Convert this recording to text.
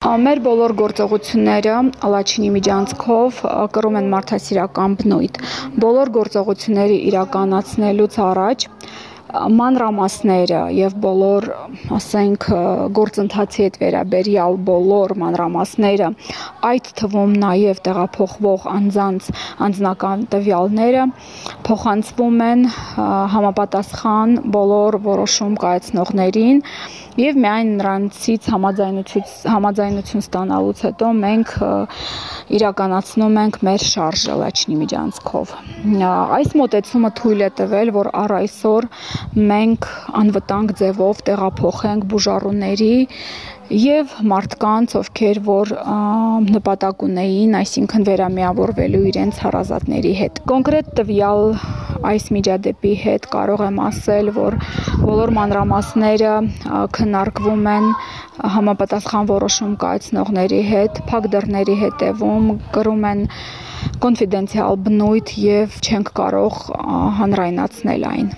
Մեր բոլոր գործողությունները Ալաչինի միջանցքով կրում են մարդասիրական բնույթ։ Բոլոր գործողությունների իրականացնելուց առաջ մանրամասները եւ բոլոր, ասենք, գործընթացի հետ վերաբերյալ բոլոր մանրամասները, այդ թվում նաեւ տեղափոխվող անձանց անձնական տվյալները փոխանցվում են համապատասխան բոլոր որոշում կայացնողներին եւ միայն նրանցից համաձայնություն ստանալուց հետո մենք իրականացնում ենք մեր շարժը Լաչինի միջանցքով։ Այս մոտեցումը թույլ է տվել, որ առ այսօր մենք անվտանգ ձևով տեղափոխենք բուժառուների եւ մարդկանց, ովքեր որ նպատակ ունեին, այսինքն վերամիավորվելու իրենց հարազատների հետ։ Կոնկրետ տվյալ այս միջադեպի հետ կարող եմ ասել, որ բոլոր մանրամասները քննարկվում են համապատասխան որոշում կայացնողների հետ, փակ դռների հետևում կրում են կոնֆիդենցիալ բնույթ եւ չենք կարող հանրայնացնել այն։